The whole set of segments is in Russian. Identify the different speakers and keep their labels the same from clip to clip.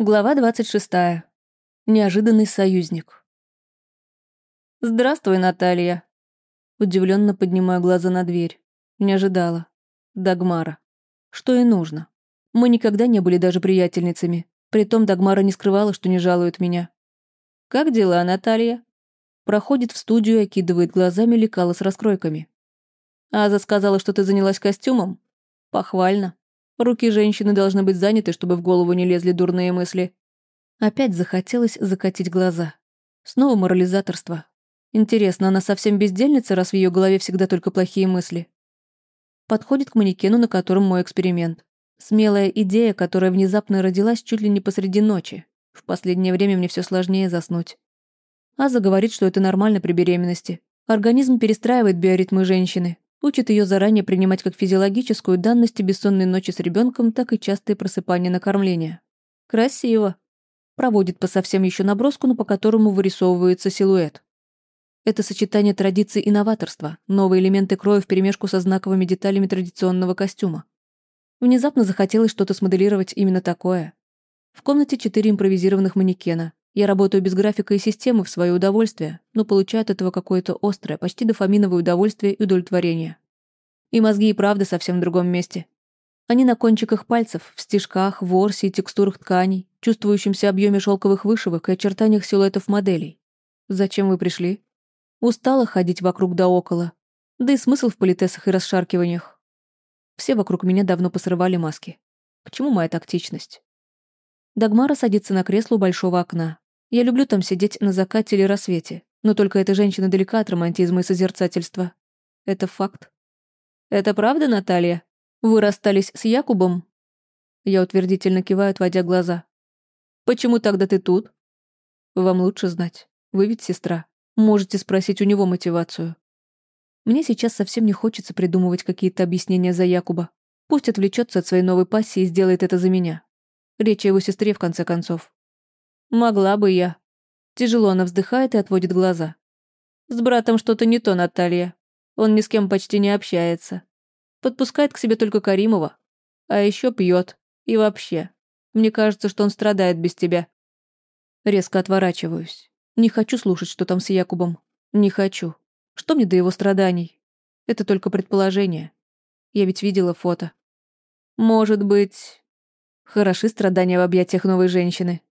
Speaker 1: Глава 26. Неожиданный союзник. «Здравствуй, Наталья!» Удивленно поднимаю глаза на дверь. Не ожидала. Дагмара. Что и нужно. Мы никогда не были даже приятельницами. Притом Дагмара не скрывала, что не жалует меня. «Как дела, Наталья?» Проходит в студию и окидывает глазами лекала с раскройками. «Аза сказала, что ты занялась костюмом?» «Похвально. Руки женщины должны быть заняты, чтобы в голову не лезли дурные мысли. Опять захотелось закатить глаза. Снова морализаторство. Интересно, она совсем бездельница, раз в ее голове всегда только плохие мысли? Подходит к манекену, на котором мой эксперимент. Смелая идея, которая внезапно родилась чуть ли не посреди ночи. В последнее время мне все сложнее заснуть. Аза говорит, что это нормально при беременности. Организм перестраивает биоритмы женщины, Учит ее заранее принимать как физиологическую данность бессонной ночи с ребенком, так и частые просыпания на кормление. Красиво. Проводит по совсем еще наброску, но по которому вырисовывается силуэт. Это сочетание традиций и новаторства, новые элементы кроя вперемешку со знаковыми деталями традиционного костюма. Внезапно захотелось что-то смоделировать именно такое. В комнате четыре импровизированных манекена. Я работаю без графика и системы в свое удовольствие, но получаю от этого какое-то острое, почти дофаминовое удовольствие и удовлетворение. И мозги и правда совсем в другом месте. Они на кончиках пальцев, в стежках, ворсе и текстурах тканей, чувствующемся объеме шелковых вышивок и очертаниях силуэтов моделей. Зачем вы пришли? Устала ходить вокруг да около. Да и смысл в политесах и расшаркиваниях. Все вокруг меня давно посрывали маски. К чему моя тактичность? Дагмара садится на кресло у большого окна. Я люблю там сидеть на закате или рассвете, но только эта женщина далека от романтизма и созерцательства. Это факт. «Это правда, Наталья? Вы расстались с Якубом?» Я утвердительно киваю, отводя глаза. «Почему тогда ты тут?» «Вам лучше знать. Вы ведь сестра. Можете спросить у него мотивацию». Мне сейчас совсем не хочется придумывать какие-то объяснения за Якуба. Пусть отвлечется от своей новой пассии и сделает это за меня. Речь о его сестре, в конце концов. Могла бы я. Тяжело она вздыхает и отводит глаза. С братом что-то не то, Наталья. Он ни с кем почти не общается. Подпускает к себе только Каримова. А еще пьет. И вообще. Мне кажется, что он страдает без тебя. Резко отворачиваюсь. Не хочу слушать, что там с Якубом. Не хочу. Что мне до его страданий? Это только предположение. Я ведь видела фото. Может быть... Хороши страдания в объятиях новой женщины.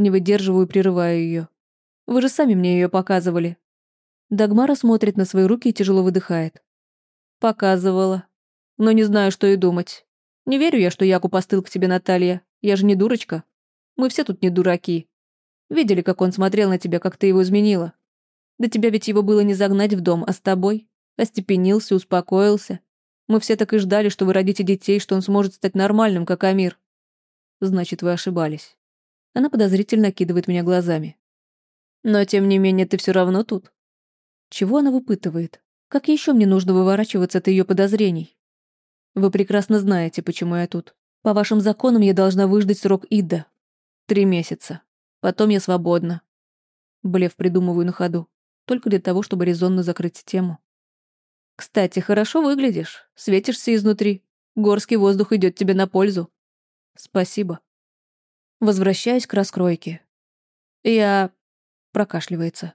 Speaker 1: Не выдерживаю прерываю ее. Вы же сами мне ее показывали. Дагмара смотрит на свои руки и тяжело выдыхает. Показывала. Но не знаю, что и думать. Не верю я, что Якуб остыл к тебе, Наталья. Я же не дурочка. Мы все тут не дураки. Видели, как он смотрел на тебя, как ты его изменила. Да тебя ведь его было не загнать в дом, а с тобой. Остепенился, успокоился. Мы все так и ждали, что вы родите детей, что он сможет стать нормальным, как Амир. Значит, вы ошибались. Она подозрительно окидывает меня глазами. «Но, тем не менее, ты все равно тут». Чего она выпытывает? Как еще мне нужно выворачиваться от ее подозрений? Вы прекрасно знаете, почему я тут. По вашим законам я должна выждать срок Ида. Три месяца. Потом я свободна. Блев придумываю на ходу. Только для того, чтобы резонно закрыть тему. Кстати, хорошо выглядишь. Светишься изнутри. Горский воздух идет тебе на пользу. Спасибо. Возвращаюсь к раскройке. Я... Прокашливается.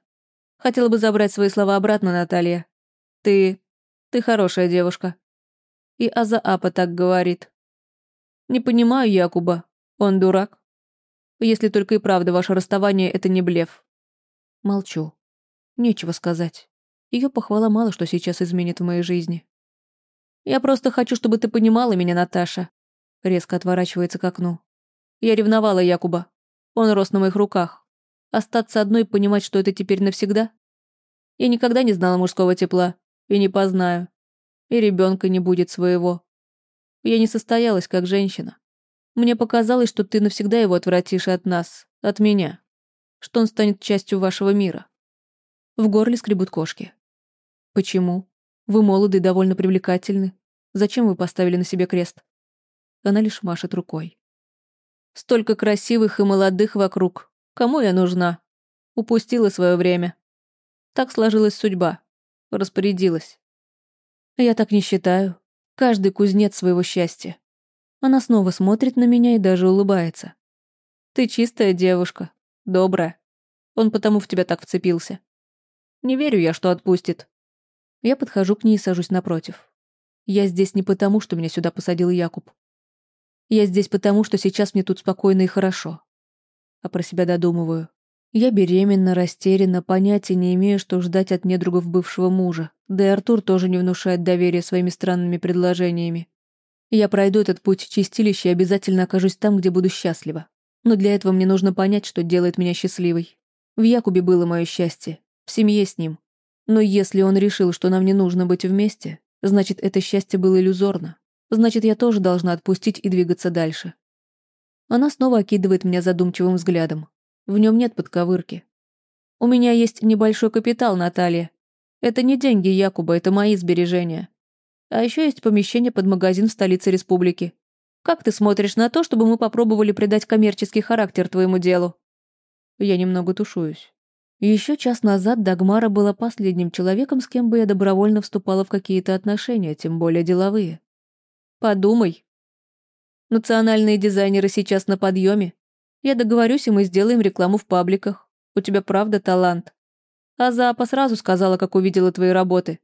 Speaker 1: Хотела бы забрать свои слова обратно, Наталья. Ты... Ты хорошая девушка. И Азаапа так говорит. Не понимаю Якуба. Он дурак. Если только и правда ваше расставание — это не блеф. Молчу. Нечего сказать. Ее похвала мало что сейчас изменит в моей жизни. Я просто хочу, чтобы ты понимала меня, Наташа. Резко отворачивается к окну. Я ревновала Якуба. Он рос на моих руках. Остаться одной и понимать, что это теперь навсегда? Я никогда не знала мужского тепла. И не познаю. И ребенка не будет своего. Я не состоялась как женщина. Мне показалось, что ты навсегда его отвратишь от нас, от меня. Что он станет частью вашего мира. В горле скребут кошки. Почему? Вы молоды и довольно привлекательны. Зачем вы поставили на себе крест? Она лишь машет рукой. Столько красивых и молодых вокруг. Кому я нужна? Упустила свое время. Так сложилась судьба. Распорядилась. Я так не считаю. Каждый кузнец своего счастья. Она снова смотрит на меня и даже улыбается. Ты чистая девушка, добрая. Он потому в тебя так вцепился. Не верю я, что отпустит. Я подхожу к ней и сажусь напротив. Я здесь не потому, что меня сюда посадил Якуб. Я здесь потому, что сейчас мне тут спокойно и хорошо. А про себя додумываю. Я беременна, растеряна, понятия не имею, что ждать от недругов бывшего мужа. Да и Артур тоже не внушает доверия своими странными предложениями. Я пройду этот путь чистилища и обязательно окажусь там, где буду счастлива. Но для этого мне нужно понять, что делает меня счастливой. В Якубе было мое счастье, в семье с ним. Но если он решил, что нам не нужно быть вместе, значит, это счастье было иллюзорно. Значит, я тоже должна отпустить и двигаться дальше. Она снова окидывает меня задумчивым взглядом. В нем нет подковырки. У меня есть небольшой капитал, Наталья. Это не деньги Якуба, это мои сбережения. А еще есть помещение под магазин в столице республики. Как ты смотришь на то, чтобы мы попробовали придать коммерческий характер твоему делу? Я немного тушуюсь. Еще час назад Дагмара была последним человеком, с кем бы я добровольно вступала в какие-то отношения, тем более деловые. Подумай. Национальные дизайнеры сейчас на подъеме, я договорюсь, и мы сделаем рекламу в пабликах. У тебя правда талант. А Запа сразу сказала, как увидела твои работы.